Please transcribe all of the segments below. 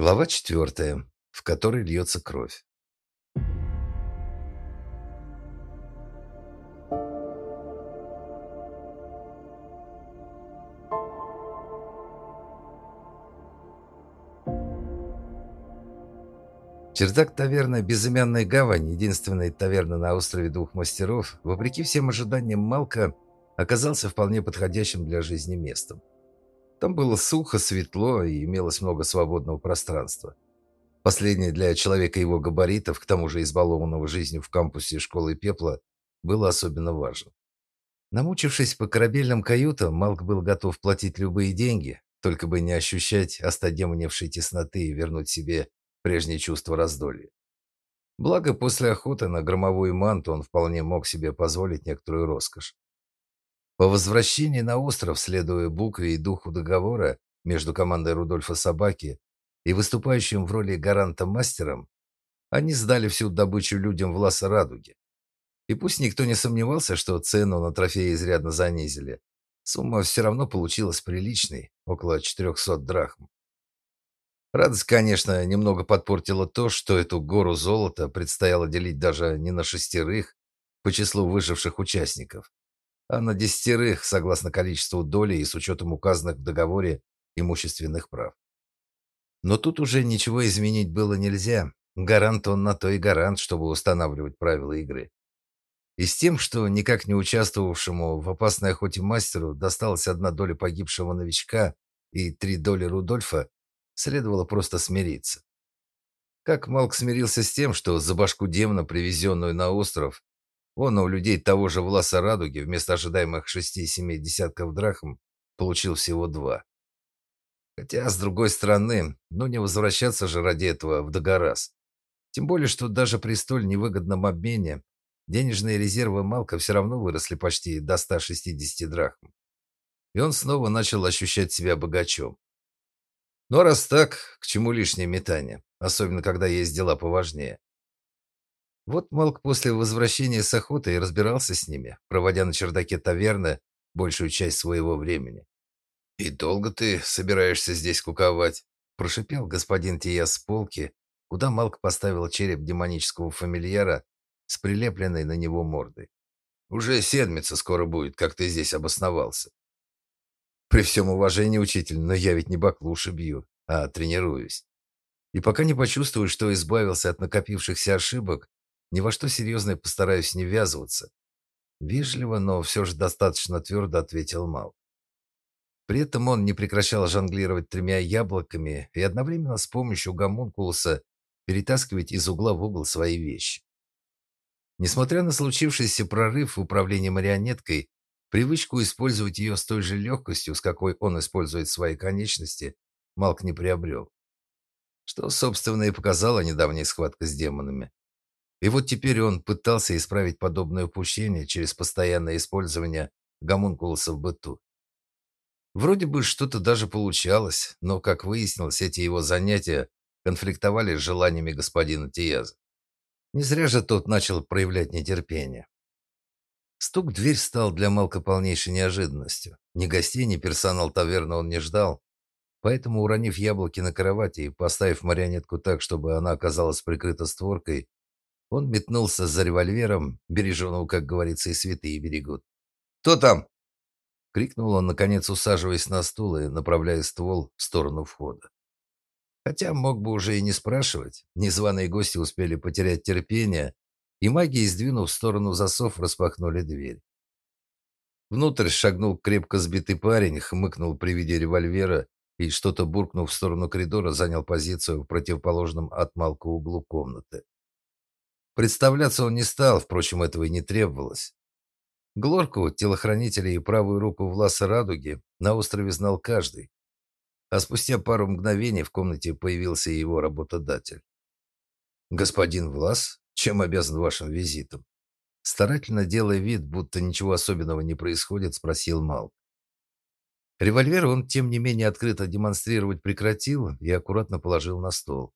Глава четвертая, в которой льется кровь. Чердак таверны «Безымянная гавань», единственной таверны на острове двух мастеров, вопреки всем ожиданиям Малка, оказался вполне подходящим для жизни местом. Там было сухо, светло и имелось много свободного пространства. Последнее для человека его габаритов, к тому же избалованного жизнью в кампусе школы пепла, было особенно важно. Намучившись по корабельным каютам, Малк был готов платить любые деньги, только бы не ощущать остодемоневшей тесноты и вернуть себе прежнее чувство раздолья. Благо, после охоты на громовую манту он вполне мог себе позволить некоторую роскошь. По возвращении на остров, следуя букве и духу договора между командой Рудольфа Собаки и выступающим в роли гаранта мастером, они сдали всю добычу людям в ласа радуги. И пусть никто не сомневался, что цену на трофеи изрядно занизили, сумма все равно получилась приличной, около 400 драхм. Радость, конечно, немного подпортила то, что эту гору золота предстояло делить даже не на шестерых по числу выживших участников, а на десятерых, согласно количеству доли и с учетом указанных в договоре имущественных прав. Но тут уже ничего изменить было нельзя. Гарант он на то и гарант, чтобы устанавливать правила игры. И с тем, что никак не участвовавшему в опасной охоте мастеру досталась одна доля погибшего новичка и три доли Рудольфа, следовало просто смириться. Как Малк смирился с тем, что за башку демона, привезенную на остров, он у людей того же Власа Радуги вместо ожидаемых шести-семи десятков драхм получил всего два. Хотя, с другой стороны, ну не возвращаться же ради этого в Дагорас. Тем более, что даже при столь невыгодном обмене денежные резервы Малка все равно выросли почти до 160 драхм. И он снова начал ощущать себя богачом. Но раз так, к чему лишнее метание, особенно когда есть дела поважнее. Вот Малк после возвращения с охоты и разбирался с ними, проводя на чердаке таверны большую часть своего времени. «И долго ты собираешься здесь куковать?» – прошипел господин Тия с полки, куда Малк поставил череп демонического фамильяра с прилепленной на него мордой. «Уже седмица скоро будет, как ты здесь обосновался». «При всем уважении, учитель, но я ведь не баклуши бью, а тренируюсь. И пока не почувствую, что избавился от накопившихся ошибок, ни во что серьезное постараюсь не ввязываться. Вежливо, но все же достаточно твердо ответил Мал. При этом он не прекращал жонглировать тремя яблоками и одновременно с помощью гомункулуса перетаскивать из угла в угол свои вещи. Несмотря на случившийся прорыв в управлении марионеткой, привычку использовать ее с той же легкостью, с какой он использует свои конечности, Малк не приобрел. Что, собственно, и показала недавняя схватка с демонами. И вот теперь он пытался исправить подобное упущение через постоянное использование гомункулуса в быту. Вроде бы что-то даже получалось, но, как выяснилось, эти его занятия конфликтовали с желаниями господина Тияза. Не зря же тот начал проявлять нетерпение. Стук в дверь стал для Малка полнейшей неожиданностью. Ни гостей, ни персонал таверны он не ждал, поэтому, уронив яблоки на кровати и поставив марионетку так, чтобы она оказалась прикрыта створкой, он метнулся за револьвером, береженого, как говорится, и святые берегут. «Кто там?» — крикнул он, наконец усаживаясь на стул и направляя ствол в сторону входа. Хотя мог бы уже и не спрашивать. Незваные гости успели потерять терпение, и маги, сдвинув в сторону засов, распахнули дверь. Внутрь шагнул крепко сбитый парень, хмыкнул при виде револьвера и, что-то буркнув в сторону коридора, занял позицию в противоположном от Малку углу комнаты. Представляться он не стал, впрочем, этого и не требовалось. Глорку, телохранителя и правую руку Власа Радуги на острове знал каждый. А спустя пару мгновений в комнате появился его работодатель. «Господин Влас, чем обязан вашим визитом?» Старательно делая вид, будто ничего особенного не происходит, спросил Малк. Револьвер он, тем не менее, открыто демонстрировать прекратил и аккуратно положил на стол.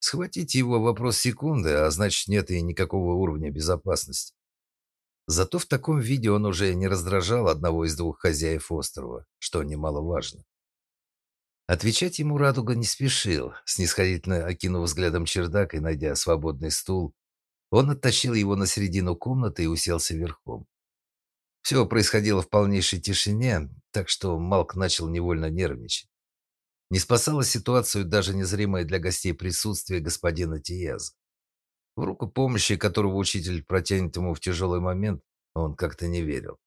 Схватить его вопрос секунды, а значит нет и никакого уровня безопасности. Зато в таком виде он уже не раздражал одного из двух хозяев острова, что немаловажно. Отвечать ему Радуга не спешил, снисходительно окинув взглядом чердак и найдя свободный стул, он оттащил его на середину комнаты и уселся верхом. Все происходило в полнейшей тишине, так что Малк начал невольно нервничать. Не спасало ситуацию даже незримое для гостей присутствие господина Тияза. В руку помощи, которую учитель протянет ему в тяжелый момент, он как-то не верил.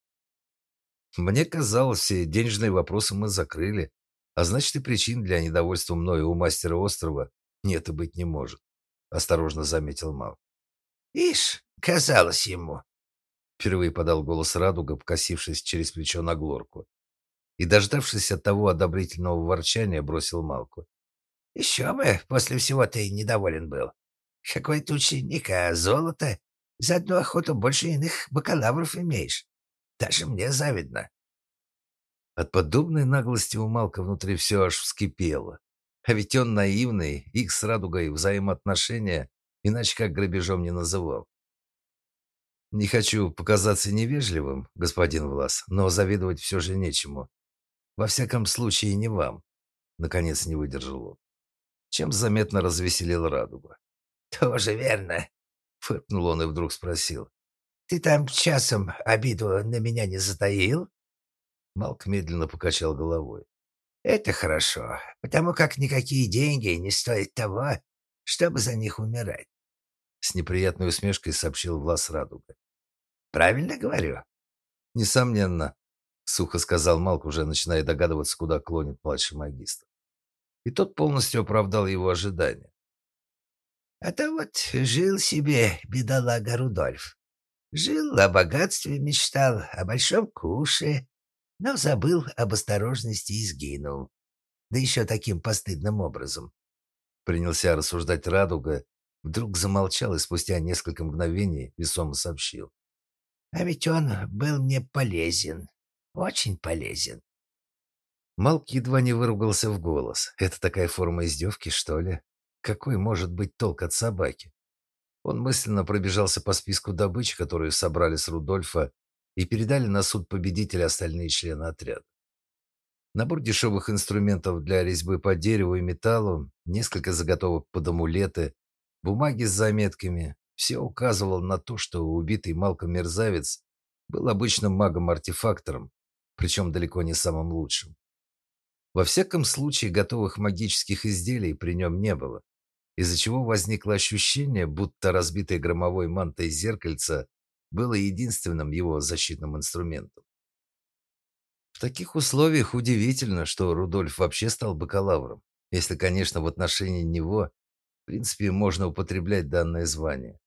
Мне казалось, все денежные вопросы мы закрыли, а значит и причин для недовольства мною у мастера острова нет и быть не может, осторожно заметил Мал. Ишь, казалось ему. Впервые подал голос Радуга, покосившись через плечо на Глорку. И, дождавшись от того одобрительного ворчания, бросил Малку. «Еще бы, после всего ты недоволен был. Какой ты ученик, а золото? За одну охоту больше иных бакалавров имеешь. Даже мне завидно». От подобной наглости у Малка внутри все аж вскипело. А ведь он наивный, их с Радугой взаимоотношения иначе как грабежом не называл. Не хочу показаться невежливым, господин Влас, но завидовать все же нечему. Во всяком случае, не вам. Наконец не выдержал он. Чем заметно развеселил радугу. «Тоже верно», — фыркнул он и вдруг спросил. «Ты там часом обиду на меня не затаил?» Малк медленно покачал головой. «Это хорошо, потому как никакие деньги не стоят того, чтобы за них умирать. С неприятной усмешкой сообщил Влас Радуга. «Правильно говорю?» «Несомненно», — сухо сказал Малк, уже начиная догадываться, куда клонит младший магистр. И тот полностью оправдал его ожидания. «А то вот жил себе бедолага Рудольф. Жил, о богатстве мечтал, о большом куше, но забыл об осторожности и сгинул. Да еще таким постыдным образом. Принялся рассуждать Радуга, Вдруг замолчал и спустя несколько мгновений весомо сообщил. «А ведь он был мне полезен. Очень полезен». Малк едва не выругался в голос. Это такая форма издевки, что ли? Какой может быть толк от собаки? Он мысленно пробежался по списку добычи, которую собрали с Рудольфа, и передали на суд победителя остальные члены отряда. Набор дешевых инструментов для резьбы по дереву и металлу, несколько заготовок под амулеты, Бумаги с заметками. Все указывало на то, что убитый Малком мерзавец был обычным магом-артефактором, причем далеко не самым лучшим. Во всяком случае, готовых магических изделий при нем не было, из-за чего возникло ощущение, будто разбитое громовой мантой зеркальце было единственным его защитным инструментом. В таких условиях удивительно, что Рудольф вообще стал бакалавром, если, конечно, в отношении него в принципе, можно употреблять данное звание.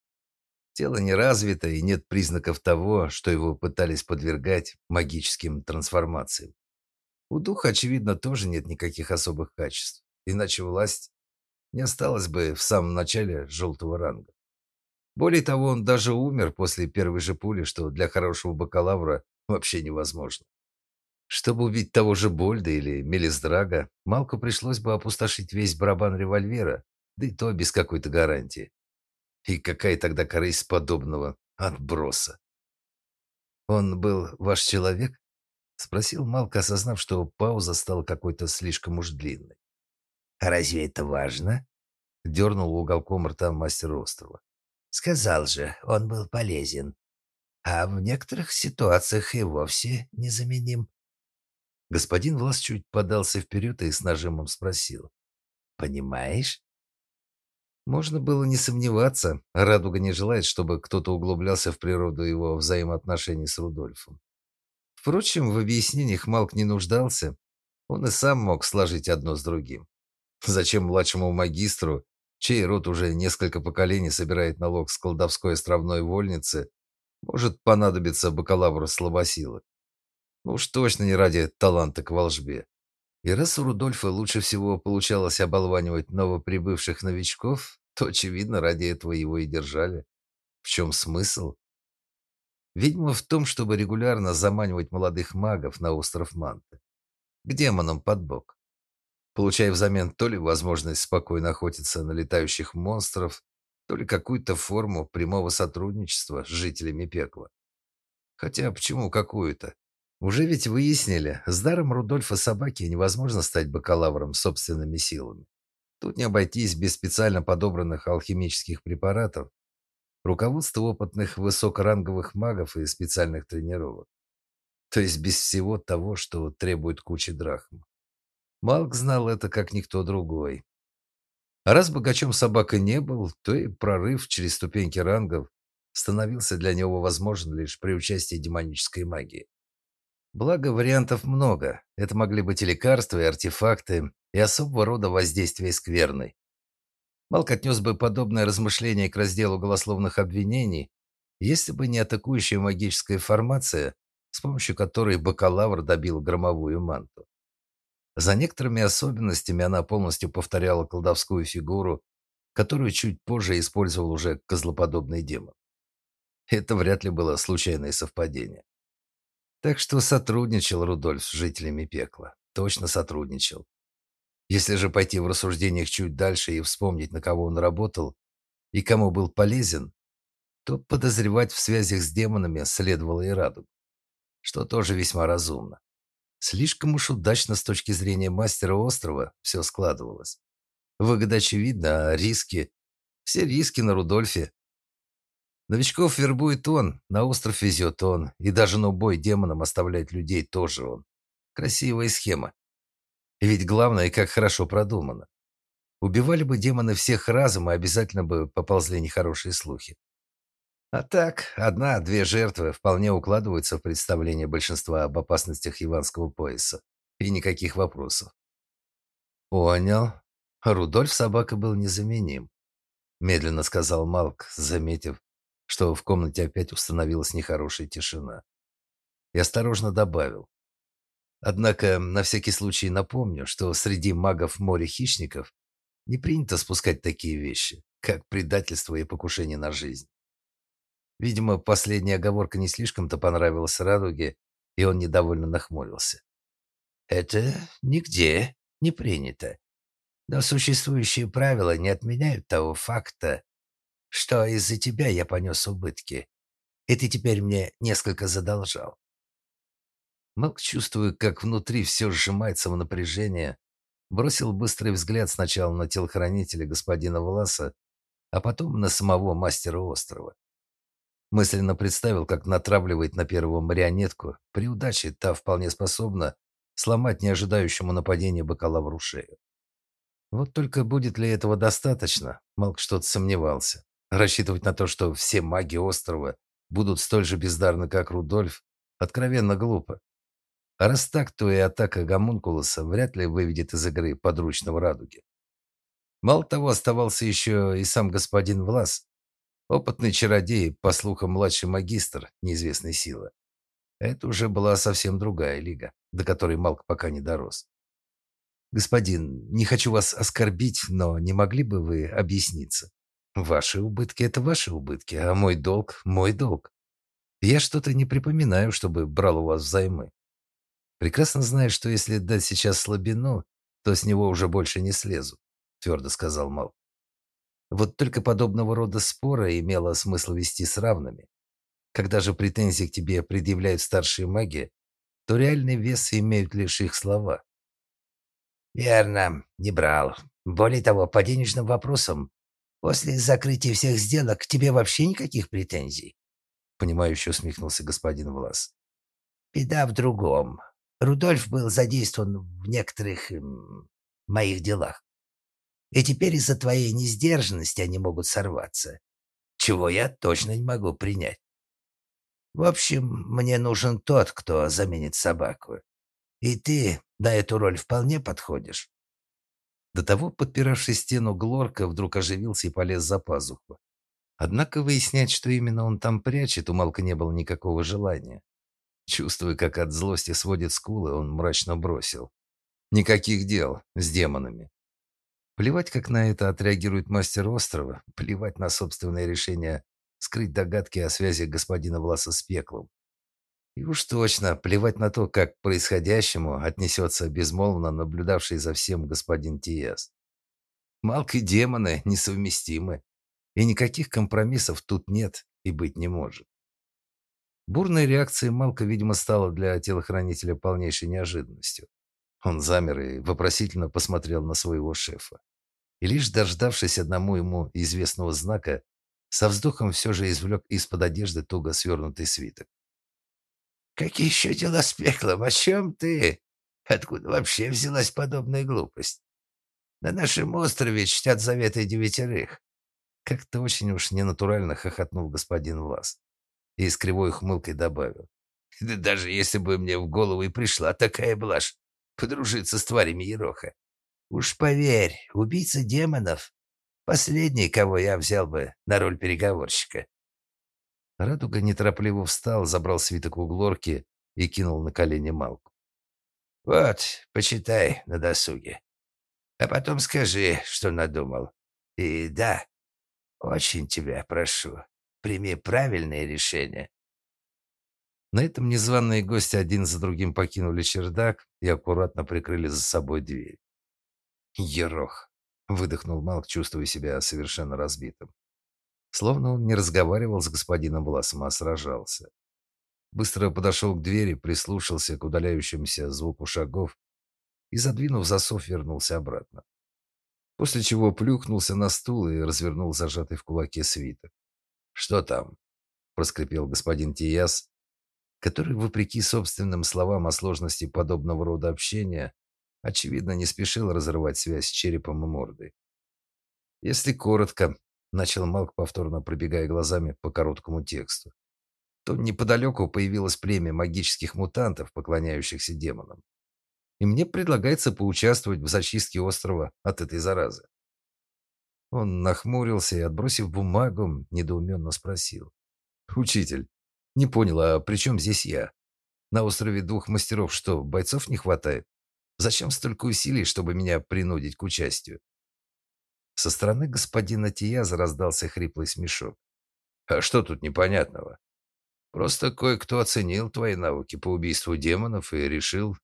Тело не развито и нет признаков того, что его пытались подвергать магическим трансформациям. У духа, очевидно, тоже нет никаких особых качеств, иначе власть не осталась бы в самом начале желтого ранга. Более того, он даже умер после первой же пули, что для хорошего бакалавра вообще невозможно. Чтобы убить того же Больда или Мелисдрага, Малку пришлось бы опустошить весь барабан револьвера, да и то без какой-то гарантии. И какая тогда корысть подобного отброса? «Он был ваш человек?» — спросил Малка, осознав, что пауза стала какой-то слишком уж длинной. «А разве это важно?» — дернул уголком рта мастер острова. «Сказал же, он был полезен. А в некоторых ситуациях и вовсе незаменим». Господин Влас чуть подался вперед и с нажимом спросил. «Понимаешь?» Можно было не сомневаться, Радуга не желает, чтобы кто-то углублялся в природу его взаимоотношений с Рудольфом. Впрочем, в объяснениях Малк не нуждался. Он и сам мог сложить одно с другим. Зачем младшему магистру, чей род уже несколько поколений собирает налог с колдовской островной вольницы, может понадобиться бакалавру слабосилы? Ну уж точно не ради таланта к волжбе. И раз у Рудольфа лучше всего получалось оболванивать новоприбывших новичков, то, очевидно, ради этого его и держали. В чем смысл? Видимо, в том, чтобы регулярно заманивать молодых магов на остров Манты. К демонам под бок. Получая взамен то ли возможность спокойно охотиться на летающих монстров, то ли какую-то форму прямого сотрудничества с жителями пекла. Хотя почему какую-то? Уже ведь выяснили, с даром Рудольфа собаки невозможно стать бакалавром собственными силами. Тут не обойтись без специально подобранных алхимических препаратов, руководства опытных высокоранговых магов и специальных тренировок. То есть без всего того, что требует кучи драхм. Малк знал это как никто другой. А раз богачом собака не был, то и прорыв через ступеньки рангов становился для него возможен лишь при участии демонической магии. Благо, вариантов много. Это могли быть и лекарства, и артефакты, и особого рода воздействия скверной. Малк отнес бы подобное размышление к разделу голословных обвинений, если бы не атакующая магическая формация, с помощью которой бакалавр добил громовую манту. За некоторыми особенностями она полностью повторяла колдовскую фигуру, которую чуть позже использовал уже козлоподобный демон. Это вряд ли было случайное совпадение. Так что сотрудничал Рудольф с жителями пекла. Точно сотрудничал. Если же пойти в рассуждениях чуть дальше и вспомнить, на кого он работал и кому был полезен, то подозревать в связях с демонами следовало и Радугу, что тоже весьма разумно. Слишком уж удачно с точки зрения мастера острова все складывалось. Выгода очевидна, а риски... Все риски на Рудольфе, Новичков вербует он, на остров везет он, и даже на убой демонам оставляет людей тоже он. Красивая схема. И ведь главное, как хорошо продумано. Убивали бы демоны всех разом, и обязательно бы поползли нехорошие слухи. А так, одна-две жертвы вполне укладываются в представление большинства об опасностях Иванского пояса. И никаких вопросов. Понял. Рудольф собака был незаменим. Медленно сказал Малк, заметив, что в комнате опять установилась нехорошая тишина. И осторожно добавил. Однако на всякий случай напомню, что среди магов море хищников не принято спускать такие вещи, как предательство и покушение на жизнь. Видимо, последняя оговорка не слишком-то понравилась Радуге, и он недовольно нахмурился. «Это нигде не принято. Но существующие правила не отменяют того факта, что из-за тебя я понес убытки, и ты теперь мне несколько задолжал. Малк, чувствуя, как внутри все сжимается в напряжение, бросил быстрый взгляд сначала на телохранителя господина Власа, а потом на самого мастера острова. Мысленно представил, как натравливает на первого марионетку. При удаче та вполне способна сломать неожидающему нападения бакалавру шею. Вот только будет ли этого достаточно, Малк что-то сомневался. Рассчитывать на то, что все маги острова будут столь же бездарны, как Рудольф, откровенно глупо. А раз так, то и атака гомункулуса вряд ли выведет из игры подручного радуги. Мало того, оставался еще и сам господин Влас, опытный чародей, по слухам младший магистр неизвестной силы. Это уже была совсем другая лига, до которой Малк пока не дорос. «Господин, не хочу вас оскорбить, но не могли бы вы объясниться?» Ваши убытки это ваши убытки, а мой долг мой долг. Я что-то не припоминаю, чтобы брал у вас взаймы. Прекрасно знаю, что если дать сейчас слабину, то с него уже больше не слезу, твердо сказал Мал. Вот только подобного рода споры имело смысл вести с равными. Когда же претензии к тебе предъявляют старшие маги, то реальный вес имеют лишь их слова. Верно, не брал. Более того, по денежным вопросам После закрытия всех сделок к тебе вообще никаких претензий. Понимающе усмехнулся господин Влас. Беда в другом. Рудольф был задействован в некоторых эм, моих делах. И теперь из-за твоей несдержанности они могут сорваться. Чего я точно не могу принять. В общем, мне нужен тот, кто заменит собаку. И ты на эту роль вполне подходишь. До того, подпиравший стену Глорка, вдруг оживился и полез за пазуху. Однако выяснять, что именно он там прячет, у Малка не было никакого желания. Чувствуя, как от злости сводит скулы, он мрачно бросил. Никаких дел с демонами. Плевать, как на это отреагирует мастер острова, плевать на собственное решение скрыть догадки о связи господина Власа с пеклом. И уж точно плевать на то, как к происходящему отнесется безмолвно наблюдавший за всем господин Тиес. Малк и демоны несовместимы, и никаких компромиссов тут нет и быть не может. Бурная реакция Малка, видимо, стала для телохранителя полнейшей неожиданностью. Он замер и вопросительно посмотрел на своего шефа. И лишь дождавшись одному ему известного знака, со вздохом все же извлек из-под одежды туго свернутый свиток. «Какие еще дела с пеклом? О чем ты? Откуда вообще взялась подобная глупость? На нашем острове чтят заветы девятерых». Как-то очень уж ненатурально хохотнул господин Влас и с кривой хмылкой добавил. «Да даже если бы мне в голову и пришла такая блажь, подружиться с тварями Ероха. Уж поверь, убийца демонов — последний, кого я взял бы на роль переговорщика». Радуга неторопливо встал, забрал свиток у глорки и кинул на колени Малку. «Вот, почитай на досуге. А потом скажи, что надумал. И да, очень тебя прошу, Прими правильное решение. На этом незваные гости один за другим покинули чердак и аккуратно прикрыли за собой дверь. «Ерох!» — выдохнул Малк, чувствуя себя совершенно разбитым. Словно он не разговаривал с господином Власом, а сражался. Быстро подошел к двери, прислушался к удаляющемуся звуку шагов и, задвинув засов, вернулся обратно. После чего плюхнулся на стул и развернул зажатый в кулаке свиток. «Что там?» – проскрипел господин Тияс, который, вопреки собственным словам о сложности подобного рода общения, очевидно, не спешил разрывать связь с черепом и мордой. Если коротко, начал Малк, повторно пробегая глазами по короткому тексту, то неподалеку появилась племя магических мутантов, поклоняющихся демонам. И мне предлагается поучаствовать в зачистке острова от этой заразы. Он нахмурился и, отбросив бумагу, недоуменно спросил. «Учитель, не понял, а при чем здесь я? На острове двух мастеров что, бойцов не хватает? Зачем столько усилий, чтобы меня принудить к участию?» Со стороны господина Тияза раздался хриплый смешок. «А что тут непонятного? Просто кое-кто оценил твои навыки по убийству демонов и решил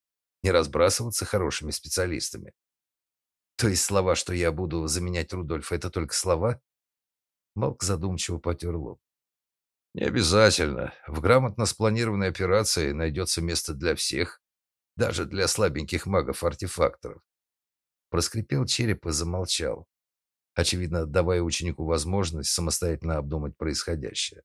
не разбрасываться хорошими специалистами. То есть слова, что я буду заменять Рудольфа, это только слова? Малк задумчиво потер лоб. Не обязательно. В грамотно спланированной операции найдется место для всех, даже для слабеньких магов-артефакторов. Проскрипел череп и замолчал, очевидно, давая ученику возможность самостоятельно обдумать происходящее.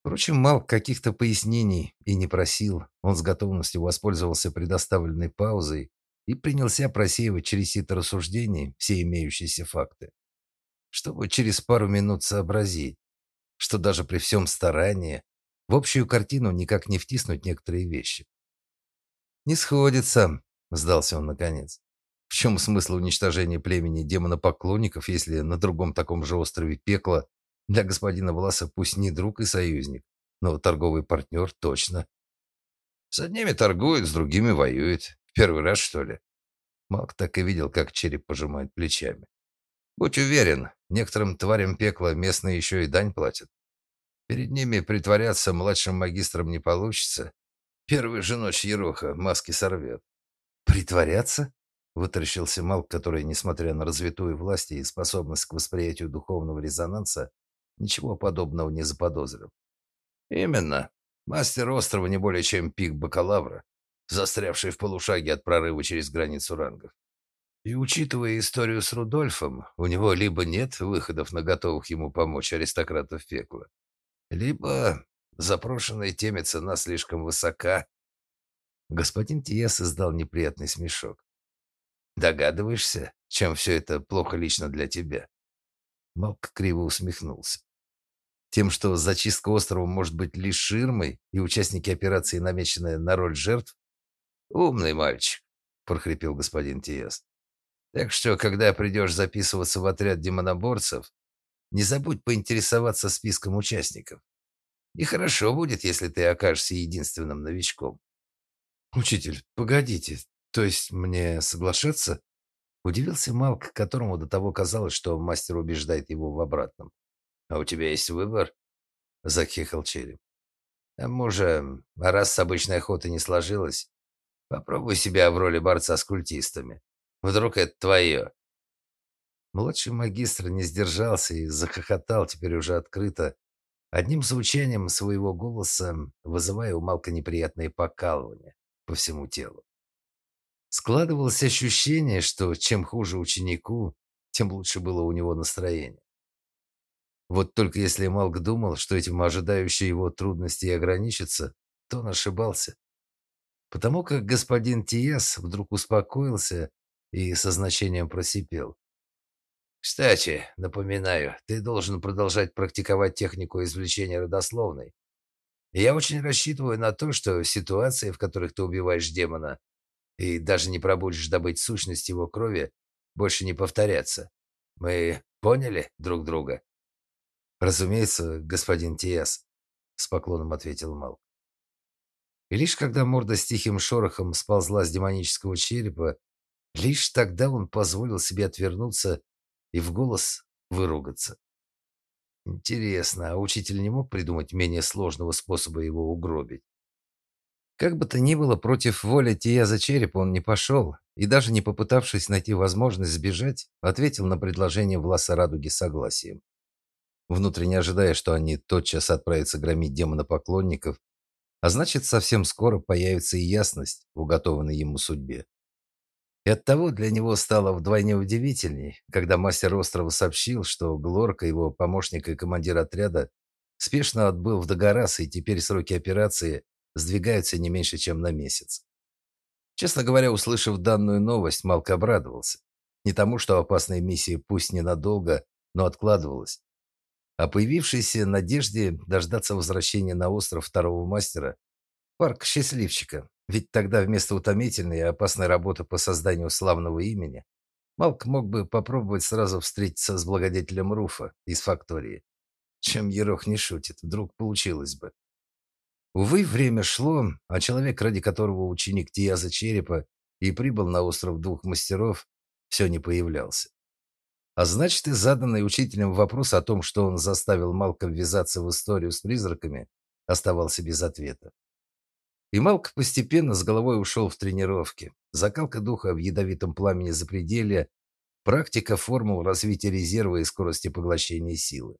Впрочем, Малк каких-то пояснений и не просил. Он с готовностью воспользовался предоставленной паузой и принялся просеивать через сито рассуждений все имеющиеся факты, чтобы через пару минут сообразить, что даже при всем старании в общую картину никак не втиснуть некоторые вещи. «Не сходится», — сдался он наконец. «В чем смысл уничтожения племени демонопоклонников, если на другом таком же острове пекла для господина Власа пусть не друг и союзник, но торговый партнер точно?» «С одними торгует, с другими воюет. Первый раз, что ли? Малк так и видел, как череп пожимает плечами. Будь уверен, некоторым тварям пекла местные еще и дань платят. Перед ними притворяться младшим магистром не получится. Первую же ночь Ероха маски сорвет. Притворяться? Вытаращился Малк, который, несмотря на развитую власть и способность к восприятию духовного резонанса, ничего подобного не заподозрил. Именно. Мастер острова не более чем пик бакалавра застрявший в полушаге от прорыва через границу рангов. И учитывая историю с Рудольфом, у него либо нет выходов на готовых ему помочь аристократов пекла, либо запрошенная теме цена слишком высока. Господин Тиес издал неприятный смешок. «Догадываешься, чем все это плохо лично для тебя?» Малк криво усмехнулся. Тем, что зачистка острова может быть лишь ширмой, и участники операции, намеченные на роль жертв, «Умный мальчик», — прохрипел господин Тиес. «Так что, когда придешь записываться в отряд демоноборцев, не забудь поинтересоваться списком участников. Нехорошо будет, если ты окажешься единственным новичком». «Учитель, погодите, то есть мне соглашаться?» Удивился Малк, которому до того казалось, что мастер убеждает его в обратном. «А у тебя есть выбор?» — захихал череп. «А мужа, раз с обычной охотой не сложилось, Попробуй себя в роли борца с культистами. Вдруг это твое. Младший магистр не сдержался и захохотал теперь уже открыто, одним звучанием своего голоса вызывая у Малка неприятные покалывания по всему телу. Складывалось ощущение, что чем хуже ученику, тем лучше было у него настроение. Вот только если Малк думал, что этим ожидающие его трудности ограничатся, то он ошибался. Потому как господин Тиес вдруг успокоился и со значением просипел. «Кстати, напоминаю, ты должен продолжать практиковать технику извлечения родословной. Я очень рассчитываю на то, что ситуации, в которых ты убиваешь демона и даже не пробудешь добыть сущность его крови, больше не повторятся. Мы поняли друг друга?» «Разумеется, господин Тиес», — с поклоном ответил Мал. И лишь когда морда с тихим шорохом сползла с демонического черепа, лишь тогда он позволил себе отвернуться и в голос выругаться. Интересно, а учитель не мог придумать менее сложного способа его угробить? Как бы то ни было, против воли Тия за черепа он не пошел, и даже не попытавшись найти возможность сбежать, ответил на предложение Власа Радуги согласием. Внутренне ожидая, что они тотчас отправятся громить демона поклонников, а значит, совсем скоро появится и ясность в уготованной ему судьбе. И оттого для него стало вдвойне удивительней, когда мастер острова сообщил, что Глорка, его помощник и командир отряда, спешно отбыл в Дагорас, и теперь сроки операции сдвигаются не меньше, чем на месяц. Честно говоря, услышав данную новость, Малк обрадовался. Не тому, что опасная миссия пусть ненадолго, но откладывалась, о появившейся надежде дождаться возвращения на остров второго мастера. Парк счастливчика, ведь тогда вместо утомительной и опасной работы по созданию славного имени Малк мог бы попробовать сразу встретиться с благодетелем Руфа из фактории. Чем Ерох не шутит, вдруг получилось бы. Увы, время шло, а человек, ради которого ученик Тияза Черепа и прибыл на остров двух мастеров, все не появлялся. А значит, и заданный учителем вопрос о том, что он заставил Малка ввязаться в историю с призраками, оставался без ответа. И Малк постепенно с головой ушел в тренировки. Закалка духа в ядовитом пламени запределья, практика формул развития резерва и скорости поглощения силы.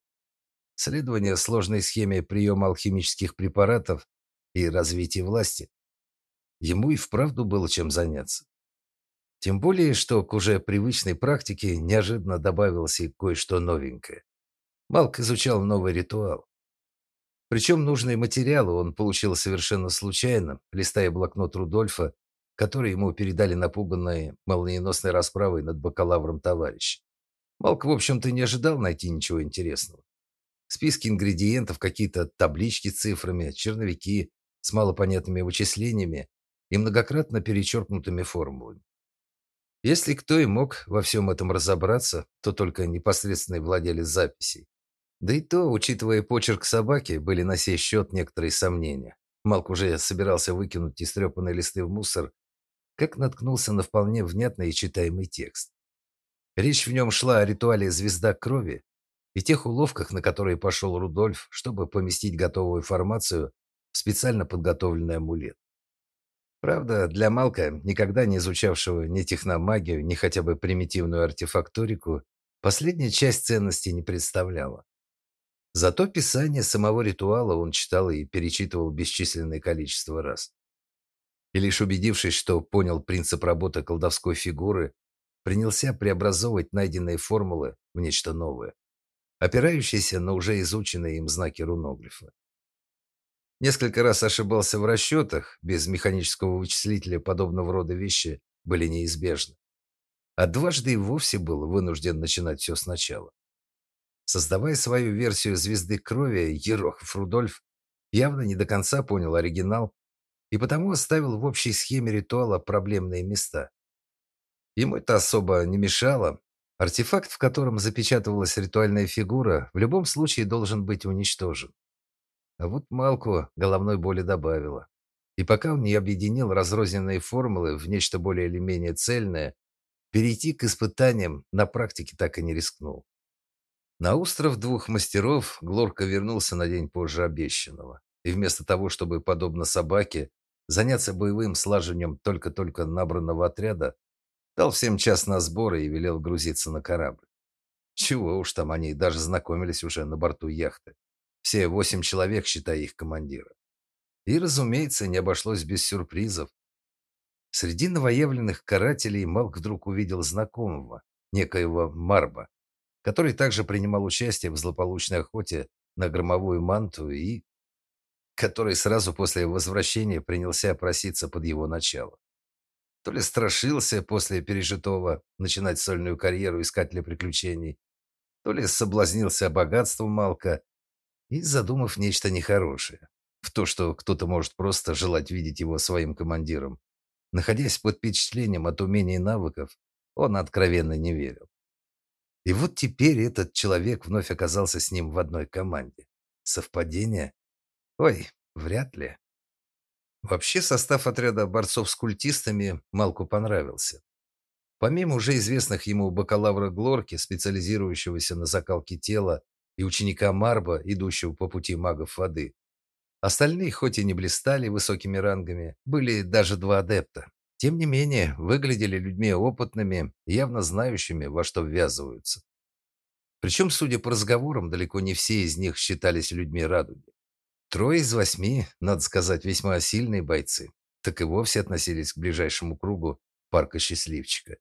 Следование сложной схеме приема алхимических препаратов и развития власти. Ему и вправду было чем заняться. Тем более, что к уже привычной практике неожиданно добавилось и кое-что новенькое. Малк изучал новый ритуал. Причем нужные материалы он получил совершенно случайно, листая блокнот Рудольфа, который ему передали напуганные молниеносной расправой над бакалавром товарищи. Малк, в общем-то, не ожидал найти ничего интересного. Списки ингредиентов, какие-то таблички с цифрами, черновики с малопонятными вычислениями и многократно перечеркнутыми формулами. Если кто и мог во всем этом разобраться, то только непосредственный владелец записей. Да и то, учитывая почерк собаки, были на сей счет некоторые сомнения. Малк уже собирался выкинуть истрепанные листы в мусор, как наткнулся на вполне внятный и читаемый текст. Речь в нем шла о ритуале «Звезда крови» и тех уловках, на которые пошел Рудольф, чтобы поместить готовую формацию в специально подготовленный амулет. Правда, для Малка, никогда не изучавшего ни техномагию, ни хотя бы примитивную артефакторику, последняя часть ценности не представляла. Зато писание самого ритуала он читал и перечитывал бесчисленное количество раз. И лишь убедившись, что понял принцип работы колдовской фигуры, принялся преобразовывать найденные формулы в нечто новое, опирающееся на уже изученные им знаки руноглифа. Несколько раз ошибался в расчетах, без механического вычислителя подобного рода вещи были неизбежны. А дважды и вовсе был вынужден начинать все сначала. Создавая свою версию звезды крови, Ерохов Рудольф явно не до конца понял оригинал и потому оставил в общей схеме ритуала проблемные места. Ему это особо не мешало. Артефакт, в котором запечатывалась ритуальная фигура, в любом случае должен быть уничтожен. А вот Малку головной боли добавило. И пока он не объединил разрозненные формулы в нечто более или менее цельное, перейти к испытаниям на практике так и не рискнул. На остров двух мастеров Глорка вернулся на день позже обещанного. И вместо того, чтобы, подобно собаке, заняться боевым слаживанием только-только набранного отряда, дал всем час на сборы и велел грузиться на корабль. Чего уж там они даже знакомились уже на борту яхты. Все восемь человек, считая их командира. И, разумеется, не обошлось без сюрпризов. Среди новоявленных карателей Малк вдруг увидел знакомого, некоего Марба, который также принимал участие в злополучной охоте на громовую манту и который сразу после возвращения принялся проситься под его начало. То ли страшился после пережитого начинать сольную карьеру искателя приключений, то ли соблазнился богатством Малка и задумав нечто нехорошее. В то, что кто-то может просто желать видеть его своим командиром. Находясь под впечатлением от умений и навыков, он откровенно не верил. И вот теперь этот человек вновь оказался с ним в одной команде. Совпадение? Ой, вряд ли. Вообще состав отряда борцов с культистами Малку понравился. Помимо уже известных ему бакалавра Глорки, специализирующегося на закалке тела, и ученика Марба, идущего по пути магов воды, остальные хоть и не блистали высокими рангами, были даже два адепта. Тем не менее, выглядели людьми опытными, явно знающими, во что ввязываются. Причем, судя по разговорам, далеко не все из них считались людьми радуги. Трое из восьми, надо сказать, весьма сильные бойцы, так и вовсе относились к ближайшему кругу парка Счастливчика.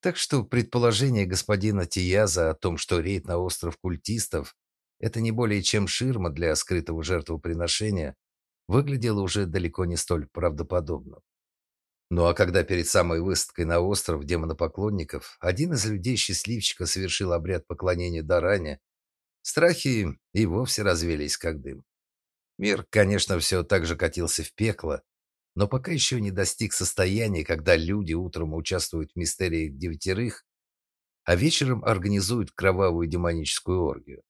Так что предположение господина Тияза о том, что рейд на остров культистов – это не более чем ширма для скрытого жертвоприношения, выглядело уже далеко не столь правдоподобно. Ну а когда перед самой высадкой на остров демонопоклонников один из людей-счастливчика совершил обряд поклонения Даране, страхи и вовсе развелись как дым. Мир, конечно, все так же катился в пекло, но пока еще не достиг состояния, когда люди утром участвуют в мистериях девятерых, а вечером организуют кровавую демоническую оргию.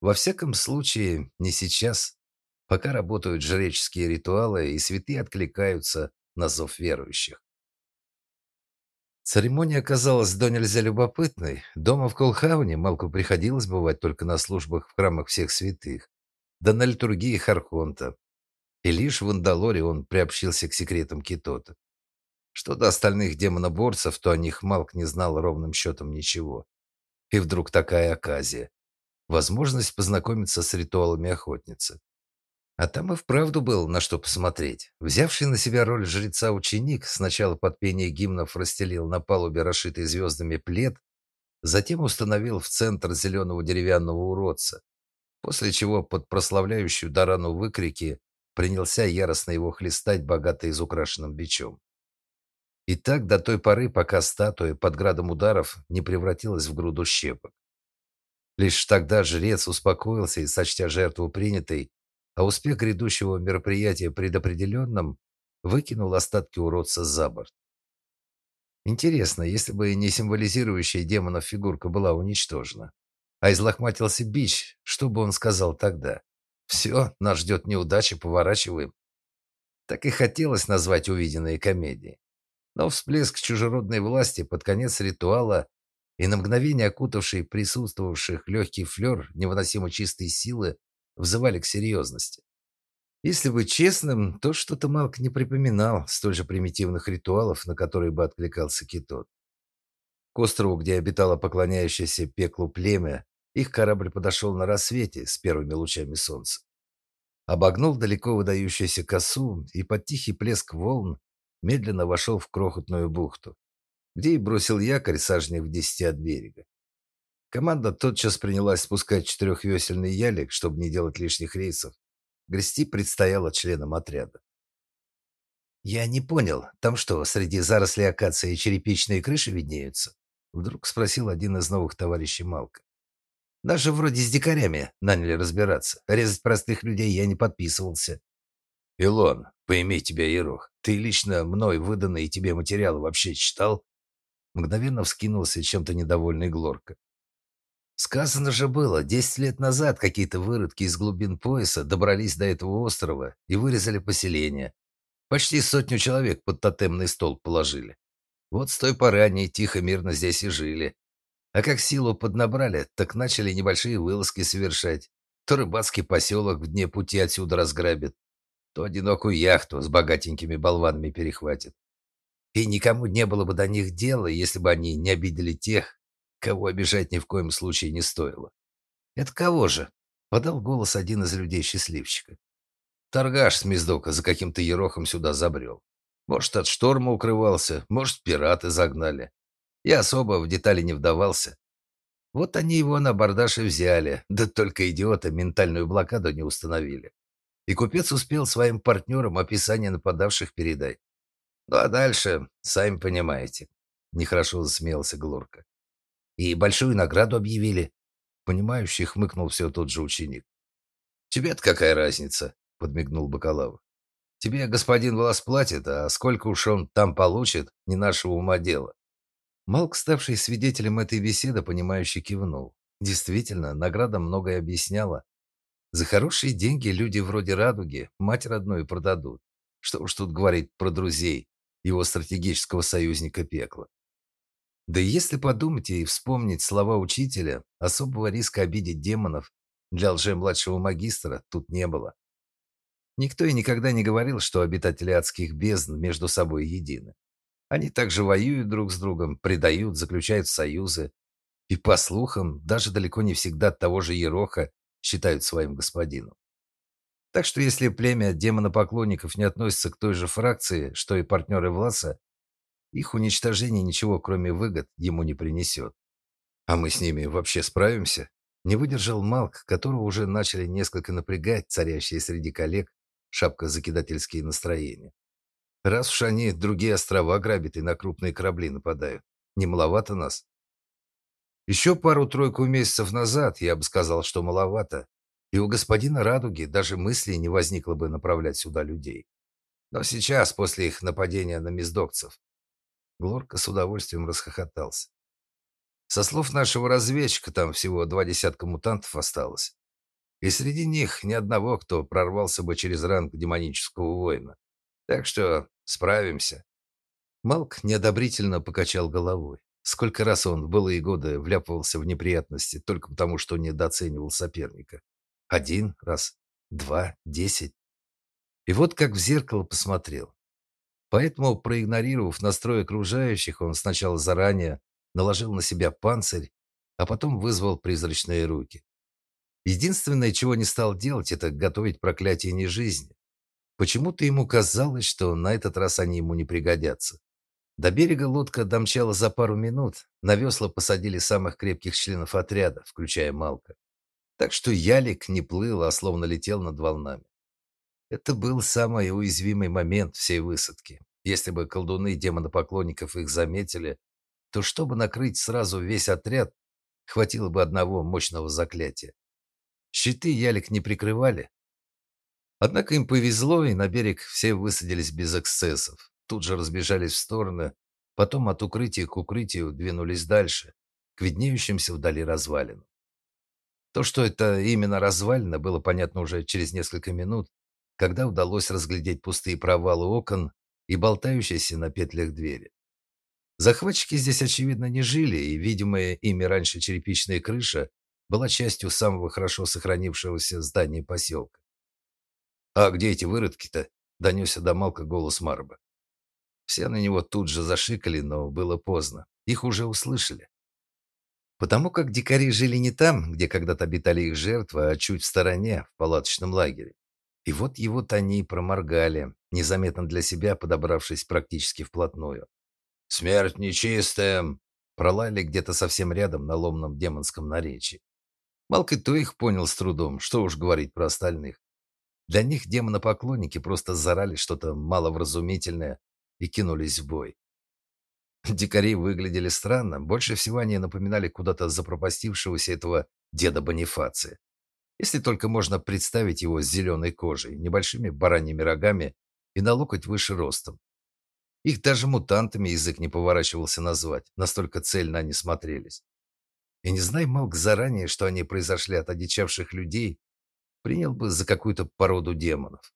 Во всяком случае, не сейчас, пока работают жреческие ритуалы и святые откликаются на зов верующих. Церемония оказалась до нельзя любопытной. Дома в Колхауне Малку приходилось бывать только на службах в храмах всех святых, да на литургии Хархонта. И лишь в Андалоре он приобщился к секретам Китота. Что до остальных демоноборцев, то о них Малк не знал ровным счетом ничего. И вдруг такая оказия. Возможность познакомиться с ритуалами охотницы. А там и вправду был на что посмотреть. Взявший на себя роль жреца ученик сначала под пение гимнов расстелил на палубе расшитый звездами плед, затем установил в центр зеленого деревянного уродца, после чего под прославляющую Дарану выкрики принялся яростно его хлестать богато изукрашенным бичом. И так до той поры, пока статуя под градом ударов не превратилась в груду щепок. Лишь тогда жрец успокоился и, сочтя жертву принятой, а успех грядущего мероприятия предопределенным, выкинул остатки уродца за борт. Интересно, если бы не символизирующая демонов фигурка была уничтожена, а излохматился бич, что бы он сказал тогда? Все, нас ждет неудача, поворачиваем. Так и хотелось назвать увиденные комедией. Но всплеск чужеродной власти под конец ритуала и на мгновение окутавший присутствовавших легкий флер невыносимо чистой силы взывали к серьезности. Если быть честным, то что-то Малк не припоминал столь же примитивных ритуалов, на которые бы откликался Китот. К острову, где обитало поклоняющееся пеклу племя, их корабль подошел на рассвете с первыми лучами солнца. Обогнул далеко выдающуюся косу и под тихий плеск волн медленно вошел в крохотную бухту, где и бросил якорь сажнях в десяти от берега. Команда тотчас принялась спускать четырехвесельный ялик, чтобы не делать лишних рейсов. Грести предстояло членам отряда. «Я не понял, там что, среди зарослей акации черепичные крыши виднеются?» Вдруг спросил один из новых товарищей Малка. Даже вроде с дикарями наняли разбираться. Резать простых людей я не подписывался. Илон, пойми тебя, Ерох, ты лично мной выданные тебе материалы вообще читал? Мгновенно вскинулся чем-то недовольный Глорка. Сказано же было, десять лет назад какие-то выродки из глубин пояса добрались до этого острова и вырезали поселение. Почти сотню человек под тотемный стол положили. Вот с той поры они тихо, мирно здесь и жили. А как силу поднабрали, так начали небольшие вылазки совершать. То рыбацкий поселок в дне пути отсюда разграбит, то одинокую яхту с богатенькими болванами перехватит. И никому не было бы до них дела, если бы они не обидели тех, кого обижать ни в коем случае не стоило. «Это кого же?» – Подал голос один из людей-счастливчика. Торгаш с Миздока за каким-то ерохом сюда забрел. Может, от шторма укрывался, может, пираты загнали. Я особо в детали не вдавался. Вот они его на абордаж взяли, да только идиота ментальную блокаду не установили. И купец успел своим партнерам описание нападавших передать. Ну а дальше, сами понимаете. Нехорошо засмеялся Глорка. И большую награду объявили. Понимающий хмыкнул все тот же ученик. «Тебе-то какая разница?» — подмигнул Бакалавр. «Тебе господин Влас платит, а сколько уж он там получит, не нашего ума дело». Малк, ставший свидетелем этой беседы, понимающе кивнул. Действительно, награда многое объясняла. За хорошие деньги люди вроде Радуги мать родную продадут. Что уж тут говорить про друзей, его стратегического союзника пекла. Да и если подумать и вспомнить слова учителя, особого риска обидеть демонов для лже-младшего магистра тут не было. Никто и никогда не говорил, что обитатели адских бездн между собой едины. Они также воюют друг с другом, предают, заключают союзы. И, по слухам, даже далеко не всегда того же Ероха считают своим господином. Так что если племя демонопоклонников не относится к той же фракции, что и партнеры Власа, их уничтожение ничего, кроме выгод, ему не принесет. А мы с ними вообще справимся? Не выдержал Малк, которого уже начали несколько напрягать царящие среди коллег шапка-закидательские настроения. Раз уж они другие острова грабят и на крупные корабли нападают, не маловато нас? Еще пару-тройку месяцев назад я бы сказал, что маловато, и у господина Радуги даже мысли не возникло бы направлять сюда людей. Но сейчас, после их нападения на миздокцев, Глорка с удовольствием расхохотался. Со слов нашего разведчика, там всего два десятка мутантов осталось. И среди них ни одного, кто прорвался бы через ранг демонического воина. Так что справимся. Малк неодобрительно покачал головой. Сколько раз он в былые годы вляпывался в неприятности только потому, что недооценивал соперника. Один раз, два, десять. И вот как в зеркало посмотрел. Поэтому, проигнорировав настрой окружающих, он сначала заранее наложил на себя панцирь, а потом вызвал призрачные руки. Единственное, чего не стал делать, это готовить проклятие нежизни. Почему-то ему казалось, что на этот раз они ему не пригодятся. До берега лодка домчала за пару минут, на весла посадили самых крепких членов отряда, включая Малка. Так что ялик не плыл, а словно летел над волнами. Это был самый уязвимый момент всей высадки. Если бы колдуны демонопоклонников их заметили, то чтобы накрыть сразу весь отряд, хватило бы одного мощного заклятия. Щиты ялик не прикрывали. Однако им повезло, и на берег все высадились без эксцессов. Тут же разбежались в стороны, потом от укрытия к укрытию двинулись дальше, к виднеющимся вдали развалинам. То, что это именно развалина, было понятно уже через несколько минут, когда удалось разглядеть пустые провалы окон и болтающиеся на петлях двери. Захватчики здесь, очевидно, не жили, и видимая ими раньше черепичная крыша была частью самого хорошо сохранившегося здания поселка. «А где эти выродки-то?» — донесся до Малка голос Марба. Все на него тут же зашикали, но было поздно. Их уже услышали. Потому как дикари жили не там, где когда-то обитали их жертвы, а чуть в стороне, в палаточном лагере. И вот его-то они и проморгали, незаметно для себя подобравшись практически вплотную. «Смерть нечистая!» пролаяли где-то совсем рядом на ломном демонском наречии. Малк и то их понял с трудом, что уж говорить про остальных. Для них демонопоклонники просто зарали что-то маловразумительное и кинулись в бой. Дикари выглядели странно, больше всего они напоминали куда-то запропастившегося этого деда Бонифация. Если только можно представить его с зеленой кожей, небольшими бараньими рогами и на локоть выше ростом. Их даже мутантами язык не поворачивался назвать, настолько цельно они смотрелись. И не знай Малк заранее, что они произошли от одичавших людей, принял бы за какую-то породу демонов.